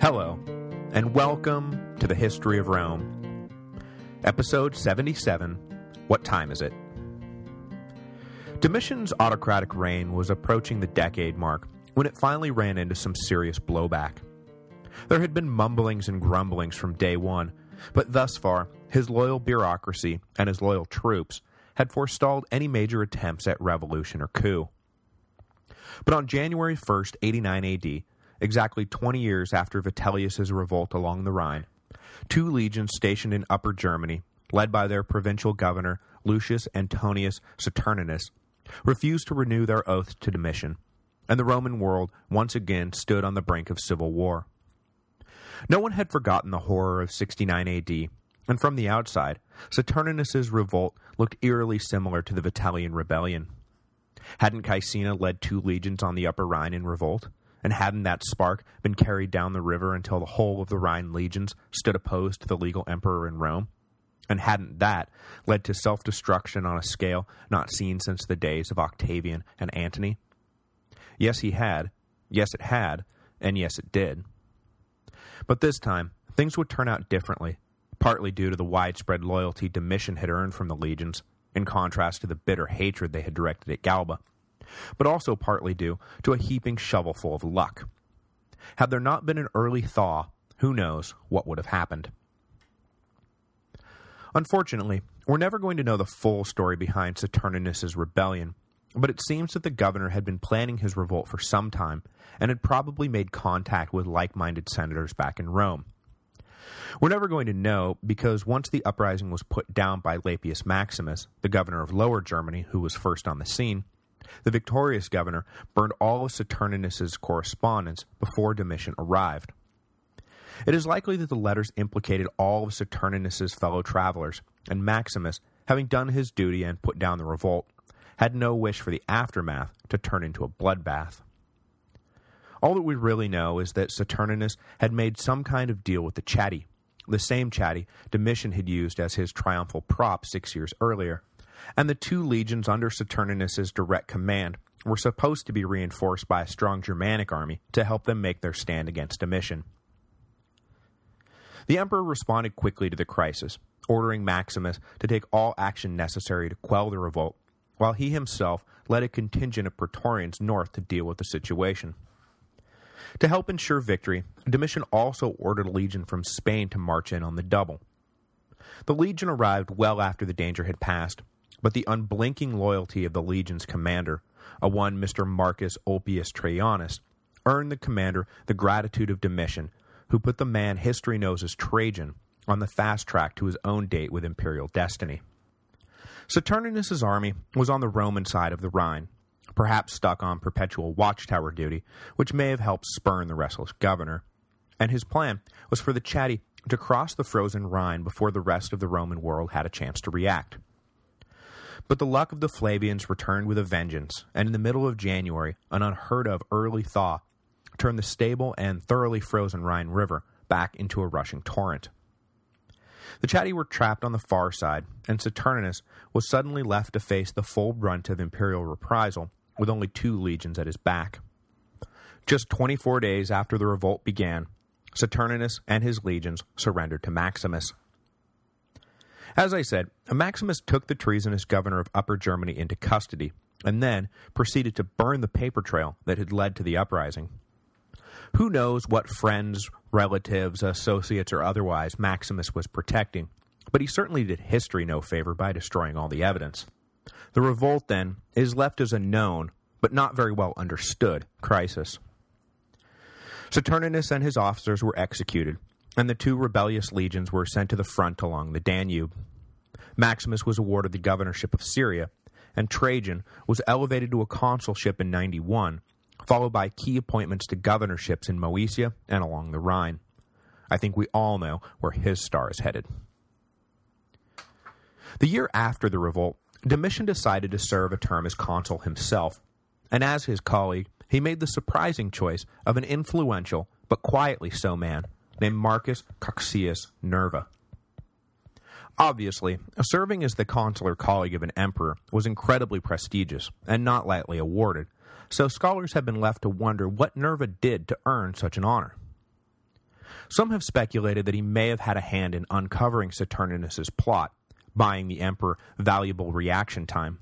Hello, and welcome to the History of Rome. Episode 77, What Time Is It? Domitian's autocratic reign was approaching the decade mark when it finally ran into some serious blowback. There had been mumblings and grumblings from day one, but thus far, his loyal bureaucracy and his loyal troops had forestalled any major attempts at revolution or coup. But on January 1st, 89 AD, exactly 20 years after Vitellius's revolt along the Rhine, two legions stationed in Upper Germany, led by their provincial governor Lucius Antonius Saturninus, refused to renew their oath to Domitian, and the Roman world once again stood on the brink of civil war. No one had forgotten the horror of 69 AD, and from the outside, Saturninus's revolt looked eerily similar to the Vitellian rebellion. Hadn't Caecina led two legions on the Upper Rhine in revolt? And hadn't that spark been carried down the river until the whole of the Rhine legions stood opposed to the legal emperor in Rome? And hadn't that led to self-destruction on a scale not seen since the days of Octavian and Antony? Yes, he had. Yes, it had. And yes, it did. But this time, things would turn out differently, partly due to the widespread loyalty Domitian had earned from the legions, in contrast to the bitter hatred they had directed at Galba, but also partly due to a heaping shovelful of luck. Had there not been an early thaw, who knows what would have happened. Unfortunately, we're never going to know the full story behind Saturninus's rebellion, but it seems that the governor had been planning his revolt for some time, and had probably made contact with like-minded senators back in Rome. We're never going to know because once the uprising was put down by Lappius Maximus, the governor of Lower Germany who was first on the scene, the victorious governor burned all of Saturninus's correspondence before Domitian arrived. It is likely that the letters implicated all of Saturninus's fellow travelers, and Maximus, having done his duty and put down the revolt, had no wish for the aftermath to turn into a bloodbath. All that we really know is that Saturninus had made some kind of deal with the Chatti, the same Chatti Domitian had used as his triumphal prop six years earlier, and the two legions under Saturninus's direct command were supposed to be reinforced by a strong Germanic army to help them make their stand against Domitian. The emperor responded quickly to the crisis, ordering Maximus to take all action necessary to quell the revolt, while he himself led a contingent of Praetorians north to deal with the situation. To help ensure victory, Domitian also ordered a legion from Spain to march in on the double. The legion arrived well after the danger had passed, but the unblinking loyalty of the legion's commander, a one Mr. Marcus Ulpius Traianus, earned the commander the gratitude of Domitian, who put the man history knows as Trajan on the fast track to his own date with imperial destiny. Saturninus's army was on the Roman side of the Rhine, perhaps stuck on perpetual watchtower duty, which may have helped spurn the restless governor, and his plan was for the Chatti to cross the frozen Rhine before the rest of the Roman world had a chance to react. But the luck of the Flavians returned with a vengeance, and in the middle of January, an unheard-of early thaw turned the stable and thoroughly frozen Rhine River back into a rushing torrent. The Chatti were trapped on the far side, and Saturninus was suddenly left to face the full brunt of imperial reprisal with only two legions at his back. Just 24 days after the revolt began, Saturninus and his legions surrendered to Maximus. As I said, Maximus took the treasonous governor of Upper Germany into custody, and then proceeded to burn the paper trail that had led to the uprising. Who knows what friends, relatives, associates, or otherwise Maximus was protecting, but he certainly did history no favor by destroying all the evidence. The revolt, then, is left as a known, but not very well understood, crisis. Saturninus and his officers were executed, and the two rebellious legions were sent to the front along the Danube. Maximus was awarded the governorship of Syria, and Trajan was elevated to a consulship in 91, followed by key appointments to governorships in Moesia and along the Rhine. I think we all know where his star is headed. The year after the revolt, Domitian decided to serve a term as consul himself, and as his colleague, he made the surprising choice of an influential, but quietly so man, named Marcus Cocceius Nerva. Obviously, serving as the consular colleague of an emperor was incredibly prestigious and not lightly awarded, so scholars have been left to wonder what Nerva did to earn such an honor. Some have speculated that he may have had a hand in uncovering Saturninus's plot, buying the emperor valuable reaction time.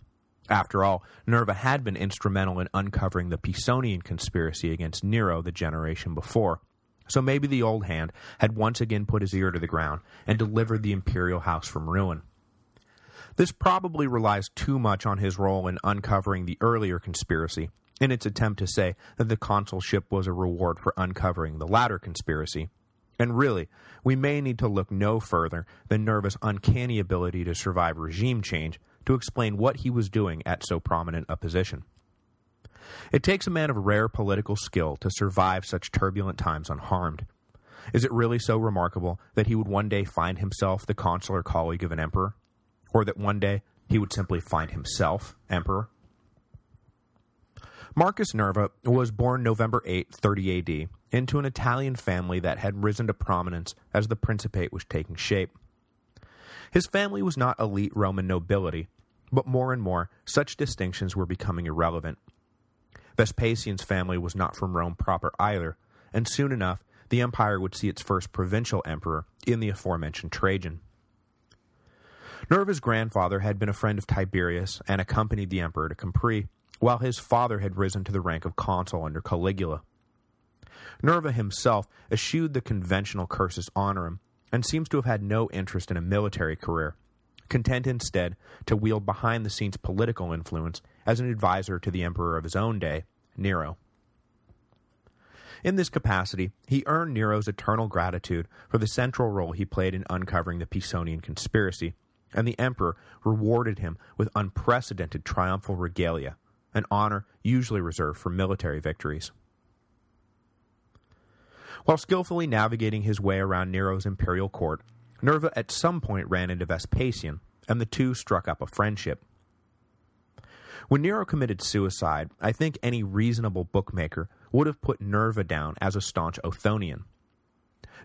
After all, Nerva had been instrumental in uncovering the Pisonian conspiracy against Nero the generation before, so maybe the old hand had once again put his ear to the ground and delivered the imperial house from ruin. This probably relies too much on his role in uncovering the earlier conspiracy, in its attempt to say that the consulship was a reward for uncovering the latter conspiracy. And really, we may need to look no further than Nerva's uncanny ability to survive regime change to explain what he was doing at so prominent a position. It takes a man of rare political skill to survive such turbulent times unharmed. Is it really so remarkable that he would one day find himself the consular colleague of an emperor? Or that one day he would simply find himself emperor? Marcus Nerva was born November 8, 30 AD, into an Italian family that had risen to prominence as the Principate was taking shape. His family was not elite Roman nobility, but more and more, such distinctions were becoming irrelevant. Vespasian's family was not from Rome proper either, and soon enough, the empire would see its first provincial emperor in the aforementioned Trajan. Nerva's grandfather had been a friend of Tiberius and accompanied the emperor to Capri, while his father had risen to the rank of consul under Caligula. Nerva himself eschewed the conventional cursus honorum and seems to have had no interest in a military career, content instead to wield behind-the-scenes political influence as an advisor to the emperor of his own day, Nero. In this capacity, he earned Nero's eternal gratitude for the central role he played in uncovering the Pisonian conspiracy, and the emperor rewarded him with unprecedented triumphal regalia, an honor usually reserved for military victories. While skillfully navigating his way around Nero's imperial court, Nerva at some point ran into Vespasian, and the two struck up a friendship. When Nero committed suicide, I think any reasonable bookmaker would have put Nerva down as a staunch Othonian.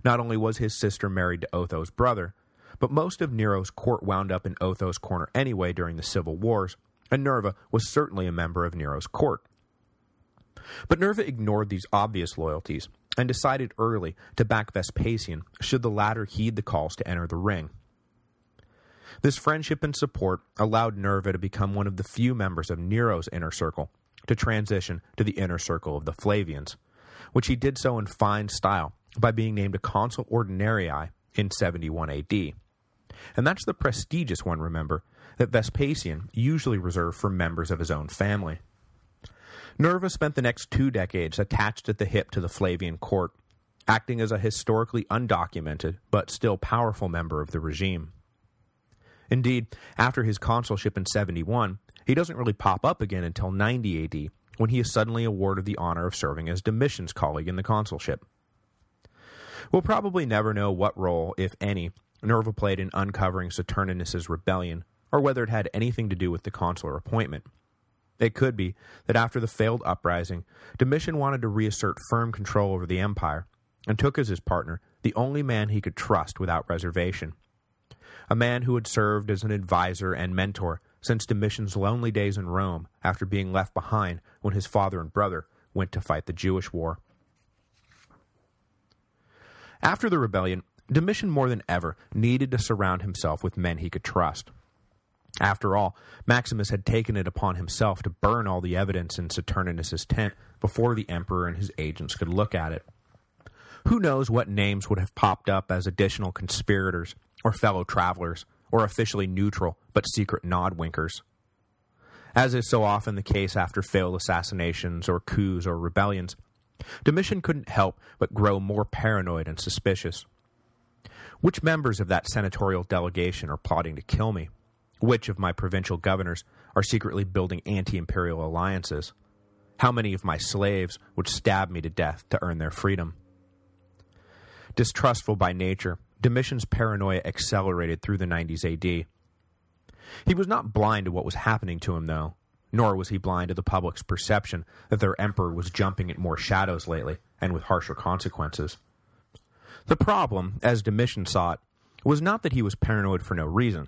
Not only was his sister married to Otho's brother, but most of Nero's court wound up in Otho's corner anyway during the civil wars, and Nerva was certainly a member of Nero's court. But Nerva ignored these obvious loyalties, and decided early to back Vespasian should the latter heed the calls to enter the ring. This friendship and support allowed Nerva to become one of the few members of Nero's inner circle to transition to the inner circle of the Flavians, which he did so in fine style by being named a consul ordinarii in 71 AD. And that's the prestigious one, remember, that Vespasian usually reserved for members of his own family. Nerva spent the next two decades attached at the hip to the Flavian court, acting as a historically undocumented but still powerful member of the regime. Indeed, after his consulship in 71, he doesn't really pop up again until 90 AD, when he is suddenly awarded the honor of serving as Domitian's colleague in the consulship. We'll probably never know what role, if any, Nerva played in uncovering Saturninus's rebellion, or whether it had anything to do with the consular appointment. It could be that after the failed uprising, Domitian wanted to reassert firm control over the empire, and took as his partner the only man he could trust without reservation. A man who had served as an advisor and mentor since Domitian's lonely days in Rome after being left behind when his father and brother went to fight the Jewish war. After the rebellion, Domitian more than ever needed to surround himself with men he could trust. After all, Maximus had taken it upon himself to burn all the evidence in Saturninus's tent before the emperor and his agents could look at it. Who knows what names would have popped up as additional conspirators, or fellow travelers, or officially neutral but secret nodwinkers. As is so often the case after failed assassinations or coups or rebellions, Domitian couldn't help but grow more paranoid and suspicious. Which members of that senatorial delegation are plotting to kill me? Which of my provincial governors are secretly building anti-imperial alliances? How many of my slaves would stab me to death to earn their freedom? Distrustful by nature, Domitian's paranoia accelerated through the 90s AD. He was not blind to what was happening to him, though, nor was he blind to the public's perception that their emperor was jumping at more shadows lately, and with harsher consequences. The problem, as Domitian saw it, was not that he was paranoid for no reason,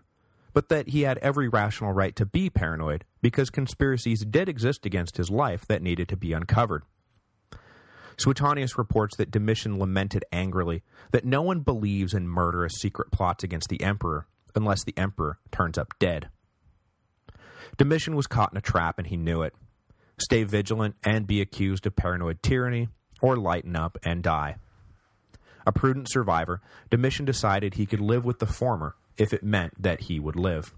but that he had every rational right to be paranoid because conspiracies did exist against his life that needed to be uncovered. Suetonius reports that Domitian lamented angrily that no one believes in murderous secret plots against the emperor unless the emperor turns up dead. Domitian was caught in a trap and he knew it. Stay vigilant and be accused of paranoid tyranny, or lighten up and die. A prudent survivor, Domitian decided he could live with the former if it meant that he would live.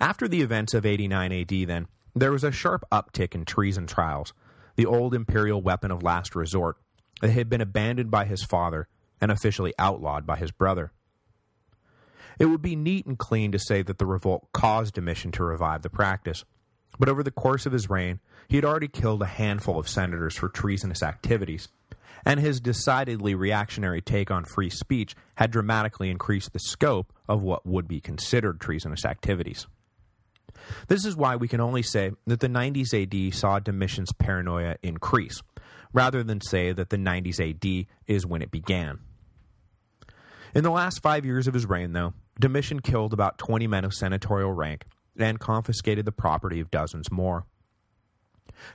After the events of 89 AD, then, there was a sharp uptick in treason trials, the old imperial weapon of last resort that had been abandoned by his father and officially outlawed by his brother. It would be neat and clean to say that the revolt caused Domitian to revive the practice, but over the course of his reign, he had already killed a handful of senators for treasonous activities, and his decidedly reactionary take on free speech had dramatically increased the scope of what would be considered treasonous activities. This is why we can only say that the 90s AD saw Domitian's paranoia increase, rather than say that the 90s AD is when it began. In the last five years of his reign, though, Domitian killed about 20 men of senatorial rank and confiscated the property of dozens more.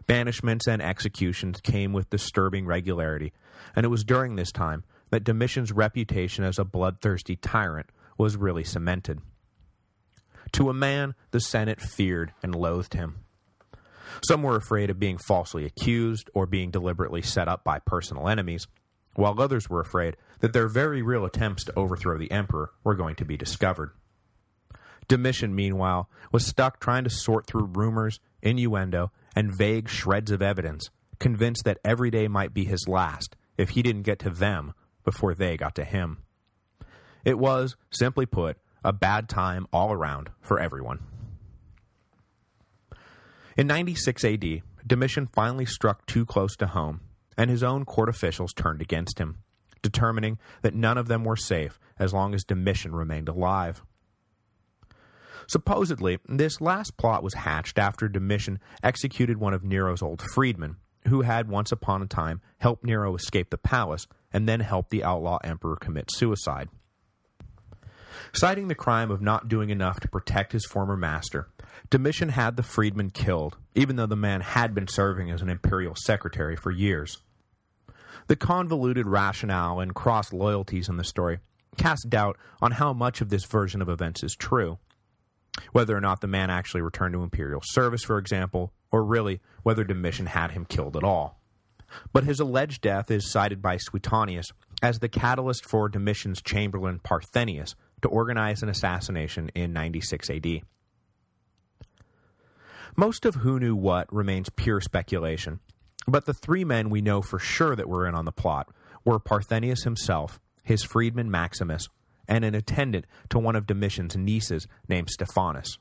Banishments and executions came with disturbing regularity, and it was during this time that Domitian's reputation as a bloodthirsty tyrant was really cemented. To a man, the Senate feared and loathed him. Some were afraid of being falsely accused or being deliberately set up by personal enemies, while others were afraid that their very real attempts to overthrow the emperor were going to be discovered. Domitian, meanwhile, was stuck trying to sort through rumors, innuendo, and vague shreds of evidence, convinced that every day might be his last if he didn't get to them before they got to him. It was, simply put, a bad time all around for everyone. In 96 AD, Domitian finally struck too close to home, and his own court officials turned against him, determining that none of them were safe as long as Domitian remained alive. Supposedly, this last plot was hatched after Domitian executed one of Nero's old freedmen, who had once upon a time helped Nero escape the palace and then helped the outlaw emperor commit suicide. Citing the crime of not doing enough to protect his former master, Domitian had the freedman killed, even though the man had been serving as an imperial secretary for years. The convoluted rationale and cross-loyalties in the story cast doubt on how much of this version of events is true, whether or not the man actually returned to imperial service, for example, or really whether Domitian had him killed at all. But his alleged death is cited by Suetonius as the catalyst for Domitian's chamberlain Parthenius to organize an assassination in 96 AD. Most of who knew what remains pure speculation, but the three men we know for sure that were in on the plot were Parthenius himself, his freedman Maximus, and an attendant to one of Domitian's nieces named Stephanus.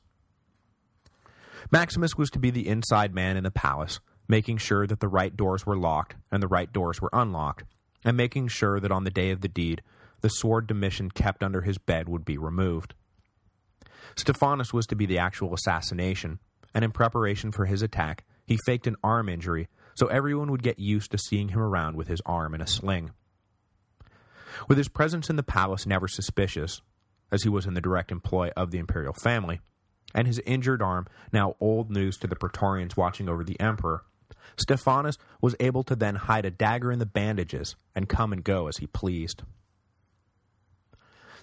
Maximus was to be the inside man in the palace, making sure that the right doors were locked and the right doors were unlocked, and making sure that on the day of the deed, the sword Domitian kept under his bed would be removed. Stephanus was to be the actual assassination, and in preparation for his attack, he faked an arm injury so everyone would get used to seeing him around with his arm in a sling. With his presence in the palace never suspicious, as he was in the direct employ of the imperial family, and his injured arm now old news to the Praetorians watching over the emperor, Stephanus was able to then hide a dagger in the bandages and come and go as he pleased.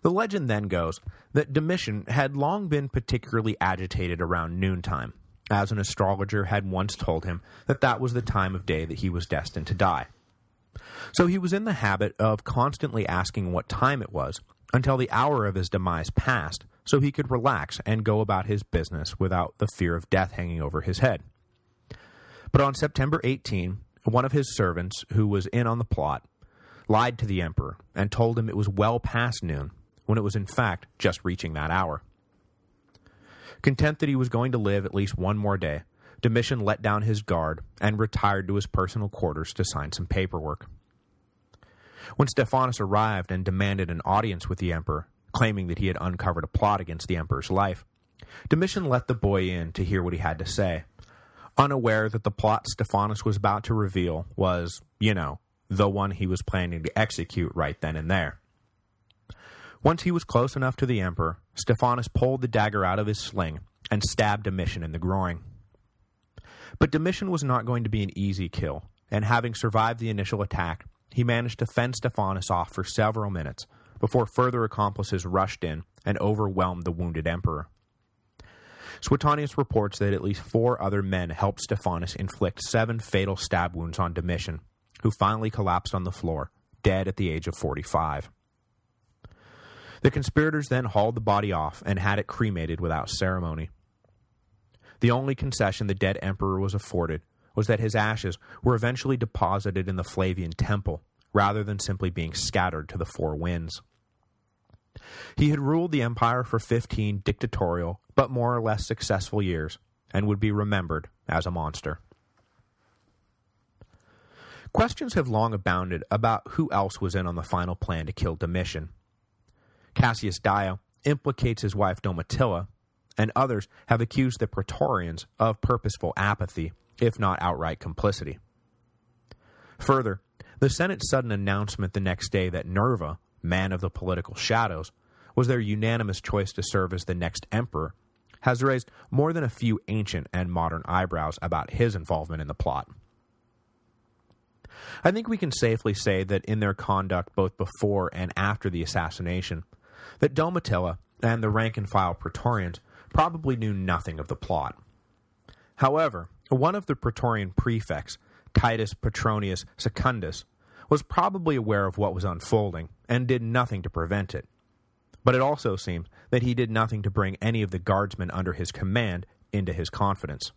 The legend then goes that Domitian had long been particularly agitated around noontime, as an astrologer had once told him that that was the time of day that he was destined to die. So he was in the habit of constantly asking what time it was until the hour of his demise passed so he could relax and go about his business without the fear of death hanging over his head. But on September 18, one of his servants, who was in on the plot, lied to the emperor and told him it was well past noon, when it was in fact just reaching that hour. Content that he was going to live at least one more day, Domitian let down his guard and retired to his personal quarters to sign some paperwork. When Stephanus arrived and demanded an audience with the emperor, claiming that he had uncovered a plot against the emperor's life, Domitian let the boy in to hear what he had to say, unaware that the plot Stephanus was about to reveal was, you know, the one he was planning to execute right then and there. Once he was close enough to the emperor, Stephanus pulled the dagger out of his sling and stabbed Domitian in the groin. But Domitian was not going to be an easy kill, and having survived the initial attack, he managed to fend Stephanus off for several minutes before further accomplices rushed in and overwhelmed the wounded emperor. Suetonius reports that at least four other men helped Stephanus inflict seven fatal stab wounds on Domitian, who finally collapsed on the floor, dead at the age of 45. The conspirators then hauled the body off and had it cremated without ceremony. The only concession the dead emperor was afforded was that his ashes were eventually deposited in the Flavian temple, rather than simply being scattered to the four winds. He had ruled the empire for 15 dictatorial, but more or less successful years, and would be remembered as a monster. Questions have long abounded about who else was in on the final plan to kill Domitian. Cassius Dio implicates his wife Domitilla, and others have accused the Praetorians of purposeful apathy, if not outright complicity. Further, the Senate's sudden announcement the next day that Nerva, man of the political shadows, was their unanimous choice to serve as the next emperor, has raised more than a few ancient and modern eyebrows about his involvement in the plot. I think we can safely say that in their conduct both before and after the assassination, that Domitilla and the rank-and-file Praetorians probably knew nothing of the plot. However, one of the Praetorian prefects, Titus Petronius Secundus, was probably aware of what was unfolding and did nothing to prevent it. But it also seemed that he did nothing to bring any of the guardsmen under his command into his confidence.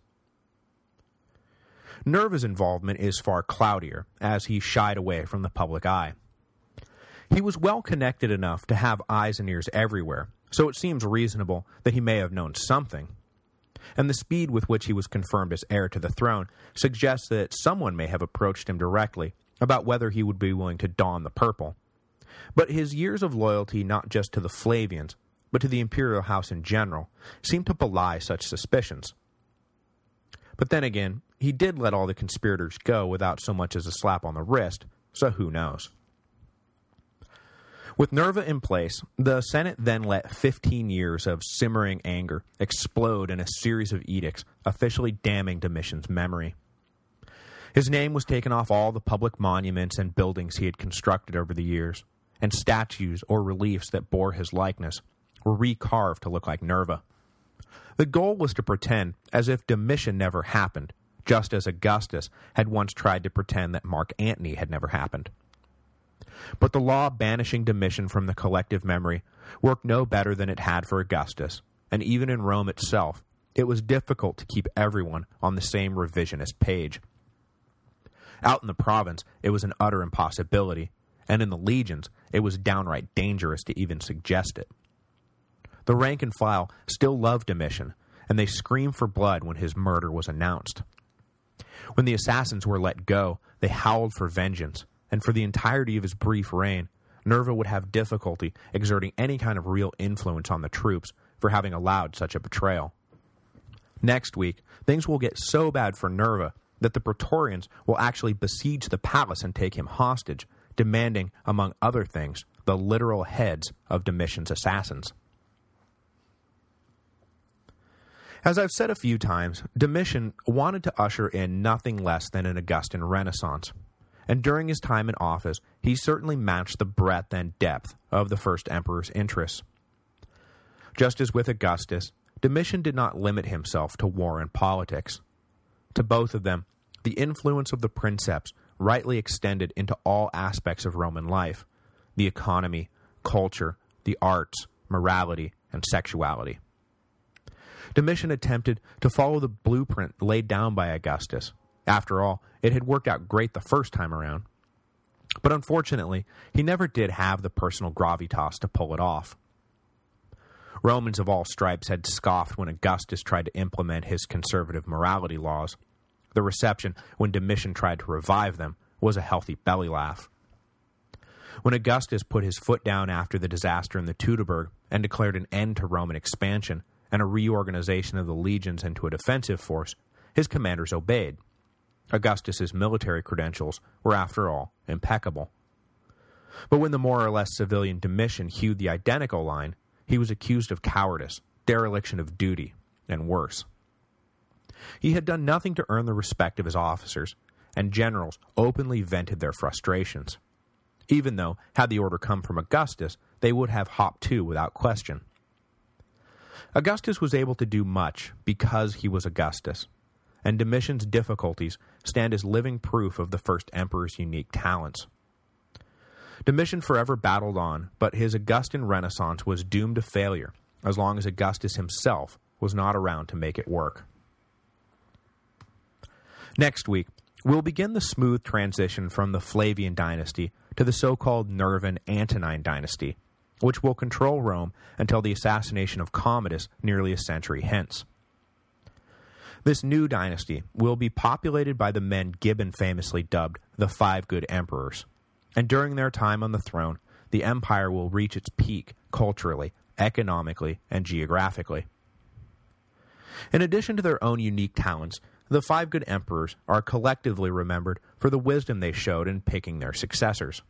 Nerva's involvement is far cloudier, as he shied away from the public eye. He was well connected enough to have eyes and ears everywhere, so it seems reasonable that he may have known something. And the speed with which he was confirmed as heir to the throne suggests that someone may have approached him directly about whether he would be willing to don the purple. But his years of loyalty not just to the Flavians, but to the imperial house in general, seem to belie such suspicions. But then again, he did let all the conspirators go without so much as a slap on the wrist, so who knows. With Nerva in place, the Senate then let 15 years of simmering anger explode in a series of edicts officially damning Domitian's memory. His name was taken off all the public monuments and buildings he had constructed over the years, and statues or reliefs that bore his likeness were recarved to look like Nerva. The goal was to pretend as if Domitian never happened, just as Augustus had once tried to pretend that Mark Antony had never happened. But the law banishing Domitian from the collective memory worked no better than it had for Augustus, and even in Rome itself, it was difficult to keep everyone on the same revisionist page. Out in the province, it was an utter impossibility, and in the legions, it was downright dangerous to even suggest it. The rank and file still loved Domitian, and they screamed for blood when his murder was announced. When the assassins were let go, they howled for vengeance, and for the entirety of his brief reign, Nerva would have difficulty exerting any kind of real influence on the troops for having allowed such a betrayal. Next week, things will get so bad for Nerva that the Praetorians will actually besiege the palace and take him hostage, demanding, among other things, the literal heads of Domitian's assassins. As I've said a few times, Domitian wanted to usher in nothing less than an Augustan renaissance, and during his time in office, he certainly matched the breadth and depth of the first emperor's interests. Just as with Augustus, Domitian did not limit himself to war and politics. To both of them, the influence of the princeps rightly extended into all aspects of Roman life, the economy, culture, the arts, morality, and sexuality. Domitian attempted to follow the blueprint laid down by Augustus. After all, it had worked out great the first time around. But unfortunately, he never did have the personal gravitas to pull it off. Romans of all stripes had scoffed when Augustus tried to implement his conservative morality laws. The reception when Domitian tried to revive them was a healthy belly laugh. When Augustus put his foot down after the disaster in the Teutoburg and declared an end to Roman expansion and a reorganization of the legions into a defensive force, his commanders obeyed. Augustus's military credentials were, after all, impeccable. But when the more or less civilian Domitian hewed the identical line, he was accused of cowardice, dereliction of duty, and worse. He had done nothing to earn the respect of his officers, and generals openly vented their frustrations. Even though, had the order come from Augustus, they would have hopped to without question. Augustus was able to do much because he was Augustus, and Domitian's difficulties stand as living proof of the first emperor's unique talents. Domitian forever battled on, but his Augustan renaissance was doomed to failure as long as Augustus himself was not around to make it work. Next week, we'll begin the smooth transition from the Flavian dynasty to the so-called Nervan Antonine dynasty, which will control Rome until the assassination of Commodus nearly a century hence. This new dynasty will be populated by the men Gibbon famously dubbed the Five Good Emperors, and during their time on the throne, the empire will reach its peak culturally, economically, and geographically. In addition to their own unique talents, the five good emperors are collectively remembered for the wisdom they showed in picking their successors.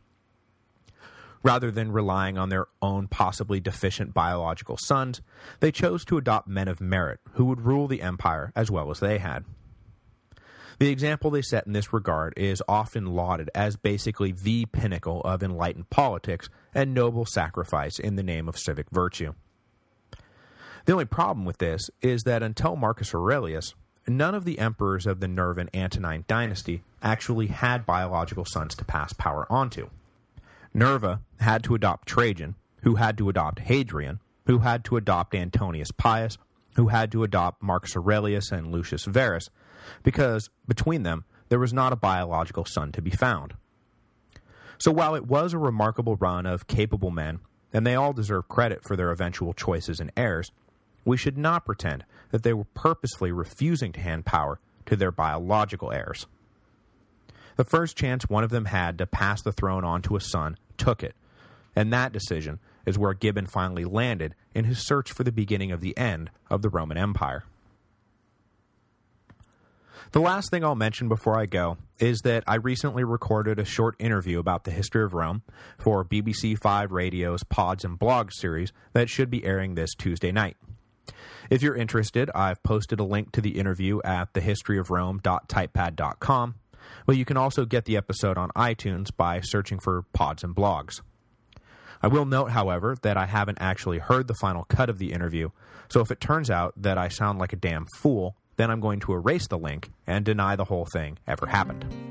Rather than relying on their own possibly deficient biological sons, they chose to adopt men of merit who would rule the empire as well as they had. The example they set in this regard is often lauded as basically the pinnacle of enlightened politics and noble sacrifice in the name of civic virtue. The only problem with this is that until Marcus Aurelius, none of the emperors of the Nervan Antonine dynasty actually had biological sons to pass power onto. Nerva had to adopt Trajan, who had to adopt Hadrian, who had to adopt Antoninus Pius, who had to adopt Marcus Aurelius and Lucius Verus, because between them there was not a biological son to be found. So while it was a remarkable run of capable men, and they all deserve credit for their eventual choices and heirs, we should not pretend that they were purposefully refusing to hand power to their biological heirs. The first chance one of them had to pass the throne on to a son took it, and that decision is where Gibbon finally landed in his search for the beginning of the end of the Roman Empire. The last thing I'll mention before I go is that I recently recorded a short interview about the history of Rome for BBC 5 Radio's Pods and Blogs series that should be airing this Tuesday night. If you're interested, I've posted a link to the interview at thehistoryofrome.typepad.com, but you can also get the episode on iTunes by searching for Pods and Blogs. I will note, however, that I haven't actually heard the final cut of the interview, so if it turns out that I sound like a damn fool, then I'm going to erase the link and deny the whole thing ever happened.